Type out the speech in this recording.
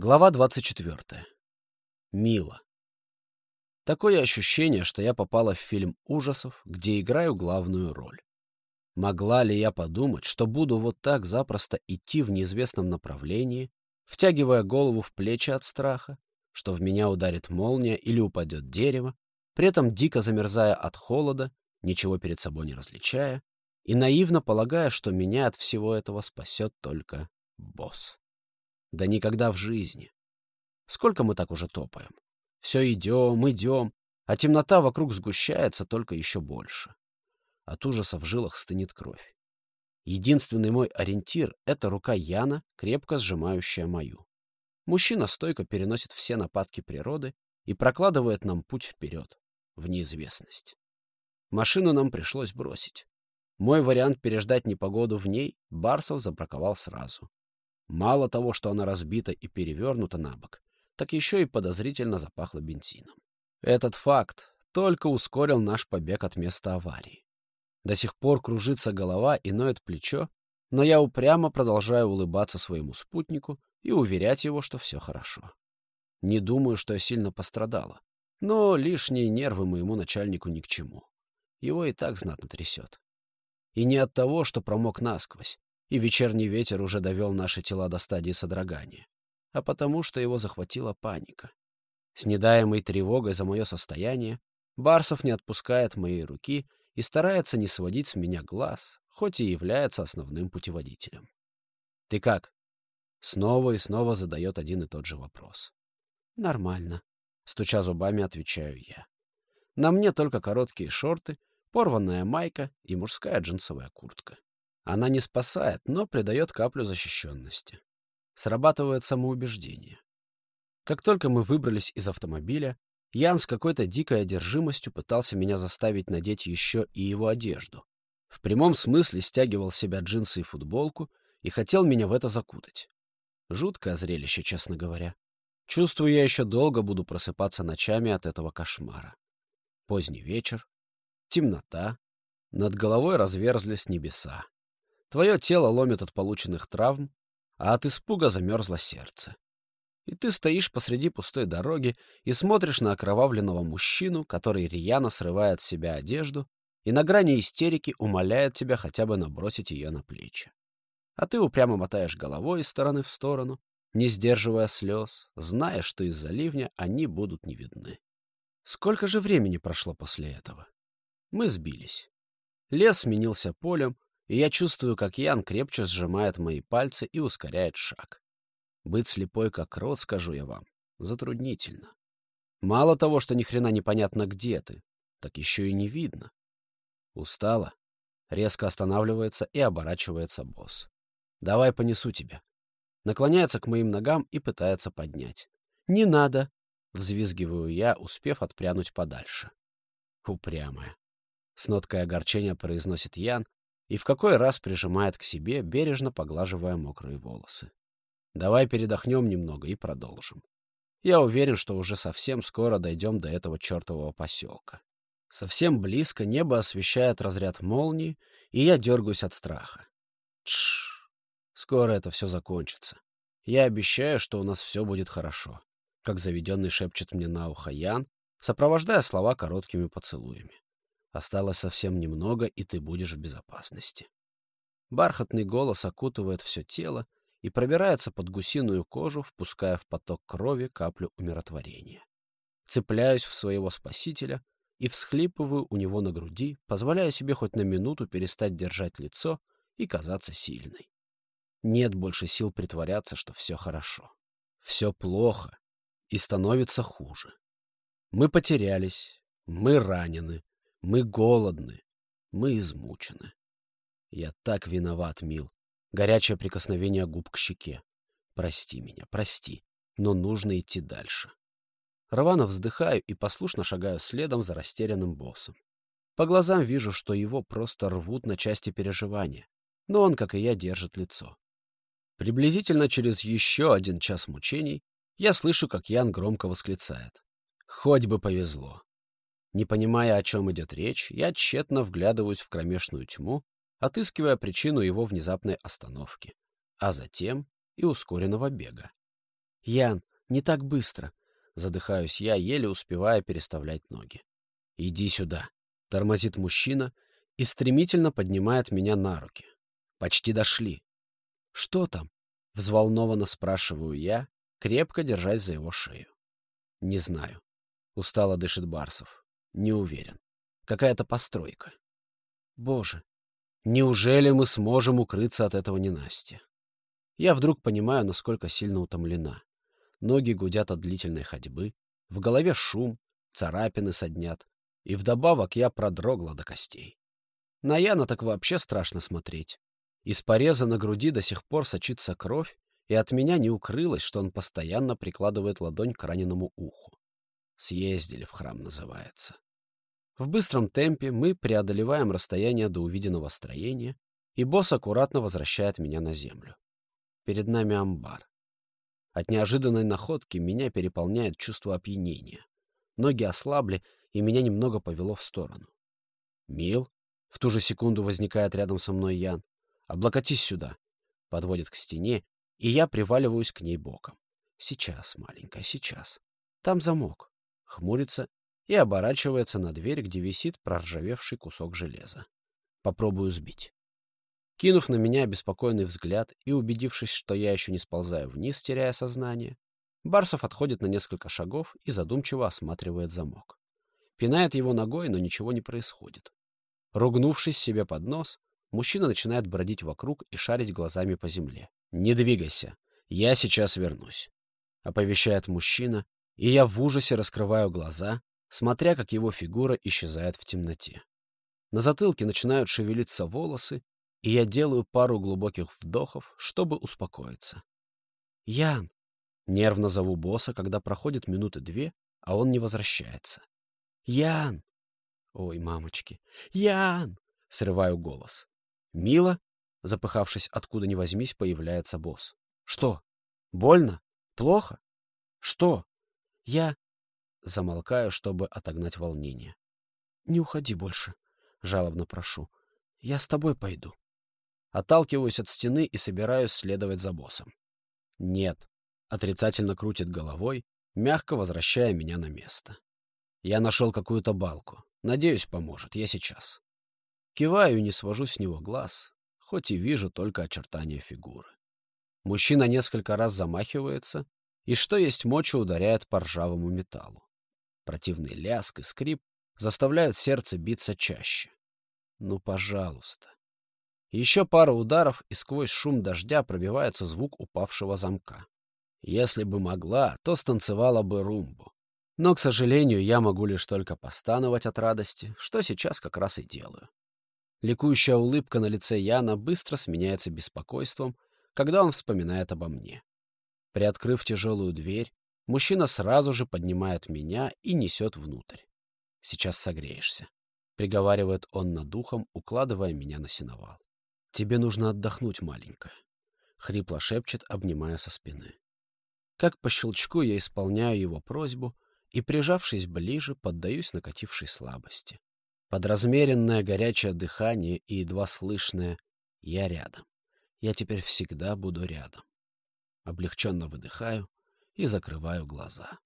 Глава 24. Мила. Такое ощущение, что я попала в фильм ужасов, где играю главную роль. Могла ли я подумать, что буду вот так запросто идти в неизвестном направлении, втягивая голову в плечи от страха, что в меня ударит молния или упадет дерево, при этом дико замерзая от холода, ничего перед собой не различая, и наивно полагая, что меня от всего этого спасет только босс. Да никогда в жизни. Сколько мы так уже топаем? Все идем, идем, а темнота вокруг сгущается только еще больше. От ужаса в жилах стынет кровь. Единственный мой ориентир — это рука Яна, крепко сжимающая мою. Мужчина стойко переносит все нападки природы и прокладывает нам путь вперед, в неизвестность. Машину нам пришлось бросить. Мой вариант переждать непогоду в ней Барсов забраковал сразу. Мало того, что она разбита и перевернута на бок, так еще и подозрительно запахло бензином. Этот факт только ускорил наш побег от места аварии. До сих пор кружится голова и ноет плечо, но я упрямо продолжаю улыбаться своему спутнику и уверять его, что все хорошо. Не думаю, что я сильно пострадала, но лишние нервы моему начальнику ни к чему. Его и так знатно трясет. И не от того, что промок насквозь, и вечерний ветер уже довел наши тела до стадии содрогания, а потому что его захватила паника. С недаемой тревогой за мое состояние Барсов не отпускает моей руки и старается не сводить с меня глаз, хоть и является основным путеводителем. «Ты как?» Снова и снова задает один и тот же вопрос. «Нормально», — стуча зубами, отвечаю я. На мне только короткие шорты, порванная майка и мужская джинсовая куртка. Она не спасает, но придает каплю защищенности. Срабатывает самоубеждение. Как только мы выбрались из автомобиля, Ян с какой-то дикой одержимостью пытался меня заставить надеть еще и его одежду. В прямом смысле стягивал себя джинсы и футболку и хотел меня в это закутать. Жуткое зрелище, честно говоря. Чувствую, я еще долго буду просыпаться ночами от этого кошмара. Поздний вечер, темнота, над головой разверзлись небеса. Твое тело ломит от полученных травм, а от испуга замерзло сердце. И ты стоишь посреди пустой дороги и смотришь на окровавленного мужчину, который рьяно срывает с себя одежду и на грани истерики умоляет тебя хотя бы набросить ее на плечи. А ты упрямо мотаешь головой из стороны в сторону, не сдерживая слез, зная, что из-за ливня они будут не видны. Сколько же времени прошло после этого? Мы сбились. Лес сменился полем, и я чувствую, как Ян крепче сжимает мои пальцы и ускоряет шаг. Быть слепой, как рот, скажу я вам, затруднительно. Мало того, что ни хрена непонятно, где ты, так еще и не видно. Устала. Резко останавливается и оборачивается босс. «Давай понесу тебя». Наклоняется к моим ногам и пытается поднять. «Не надо!» — взвизгиваю я, успев отпрянуть подальше. Упрямая. С ноткой огорчения произносит Ян, и в какой раз прижимает к себе, бережно поглаживая мокрые волосы. Давай передохнем немного и продолжим. Я уверен, что уже совсем скоро дойдем до этого чертового поселка. Совсем близко небо освещает разряд молнии, и я дергаюсь от страха. Тш, скоро это все закончится. Я обещаю, что у нас все будет хорошо, как заведенный шепчет мне на ухо Ян, сопровождая слова короткими поцелуями. Осталось совсем немного, и ты будешь в безопасности. Бархатный голос окутывает все тело и пробирается под гусиную кожу, впуская в поток крови каплю умиротворения. Цепляюсь в своего спасителя и всхлипываю у него на груди, позволяя себе хоть на минуту перестать держать лицо и казаться сильной. Нет больше сил притворяться, что все хорошо. Все плохо и становится хуже. Мы потерялись, мы ранены, мы голодны, мы измучены. Я так виноват, Мил. Горячее прикосновение губ к щеке. Прости меня, прости, но нужно идти дальше. Рвано вздыхаю и послушно шагаю следом за растерянным боссом. По глазам вижу, что его просто рвут на части переживания, но он, как и я, держит лицо. Приблизительно через еще один час мучений я слышу, как Ян громко восклицает. «Хоть бы повезло!» Не понимая, о чем идет речь, я тщетно вглядываюсь в кромешную тьму, отыскивая причину его внезапной остановки, а затем и ускоренного бега. Ян, не так быстро. Задыхаюсь я, еле успевая переставлять ноги. Иди сюда. Тормозит мужчина и стремительно поднимает меня на руки. Почти дошли. Что там? Взволнованно спрашиваю я, крепко держась за его шею. Не знаю. Устало дышит Барсов. Не уверен. Какая-то постройка. Боже, неужели мы сможем укрыться от этого ненастья? Я вдруг понимаю, насколько сильно утомлена. Ноги гудят от длительной ходьбы, в голове шум, царапины соднят, и вдобавок я продрогла до костей. На Яна так вообще страшно смотреть. Из пореза на груди до сих пор сочится кровь, и от меня не укрылось, что он постоянно прикладывает ладонь к раненому уху. Съездили в храм называется. В быстром темпе мы преодолеваем расстояние до увиденного строения, и босс аккуратно возвращает меня на землю. Перед нами амбар. От неожиданной находки меня переполняет чувство опьянения. Ноги ослабли, и меня немного повело в сторону. «Мил?» — в ту же секунду возникает рядом со мной Ян. «Облокотись сюда!» — подводит к стене, и я приваливаюсь к ней боком. «Сейчас, маленькая, сейчас. Там замок». Хмурится и оборачивается на дверь, где висит проржавевший кусок железа. Попробую сбить. Кинув на меня обеспокоенный взгляд и убедившись, что я еще не сползаю вниз, теряя сознание, Барсов отходит на несколько шагов и задумчиво осматривает замок. Пинает его ногой, но ничего не происходит. Ругнувшись себе под нос, мужчина начинает бродить вокруг и шарить глазами по земле. «Не двигайся, я сейчас вернусь», — оповещает мужчина, и я в ужасе раскрываю глаза, смотря как его фигура исчезает в темноте. На затылке начинают шевелиться волосы, и я делаю пару глубоких вдохов, чтобы успокоиться. «Ян!» — нервно зову босса, когда проходит минуты две, а он не возвращается. «Ян!» Ой, мамочки. «Ян!» — срываю голос. «Мила?» — запыхавшись откуда ни возьмись, появляется босс. «Что? Больно? Плохо? Что?» «Я...» — замолкаю, чтобы отогнать волнение. «Не уходи больше», — жалобно прошу. «Я с тобой пойду». Отталкиваюсь от стены и собираюсь следовать за боссом. «Нет», — отрицательно крутит головой, мягко возвращая меня на место. «Я нашел какую-то балку. Надеюсь, поможет. Я сейчас». Киваю и не свожу с него глаз, хоть и вижу только очертания фигуры. Мужчина несколько раз замахивается и, что есть мочи, ударяет по ржавому металлу. Противный ляск и скрип заставляют сердце биться чаще. Ну, пожалуйста. Еще пара ударов, и сквозь шум дождя пробивается звук упавшего замка. Если бы могла, то станцевала бы румбу. Но, к сожалению, я могу лишь только постановать от радости, что сейчас как раз и делаю. Ликующая улыбка на лице Яна быстро сменяется беспокойством, когда он вспоминает обо мне. Приоткрыв тяжелую дверь, мужчина сразу же поднимает меня и несет внутрь. «Сейчас согреешься», — приговаривает он над духом, укладывая меня на сеновал. «Тебе нужно отдохнуть, маленькая», — хрипло шепчет, обнимая со спины. Как по щелчку я исполняю его просьбу и, прижавшись ближе, поддаюсь накатившей слабости. Под размеренное горячее дыхание и едва слышное «я рядом». Я теперь всегда буду рядом. Облегченно выдыхаю и закрываю глаза.